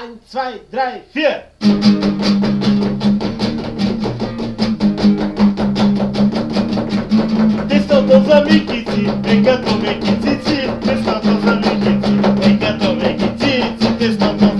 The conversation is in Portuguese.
Ein, zwei, drei, vier. Testotos amikici, engato mekizici, testotos amikici, engato mekizici, testotos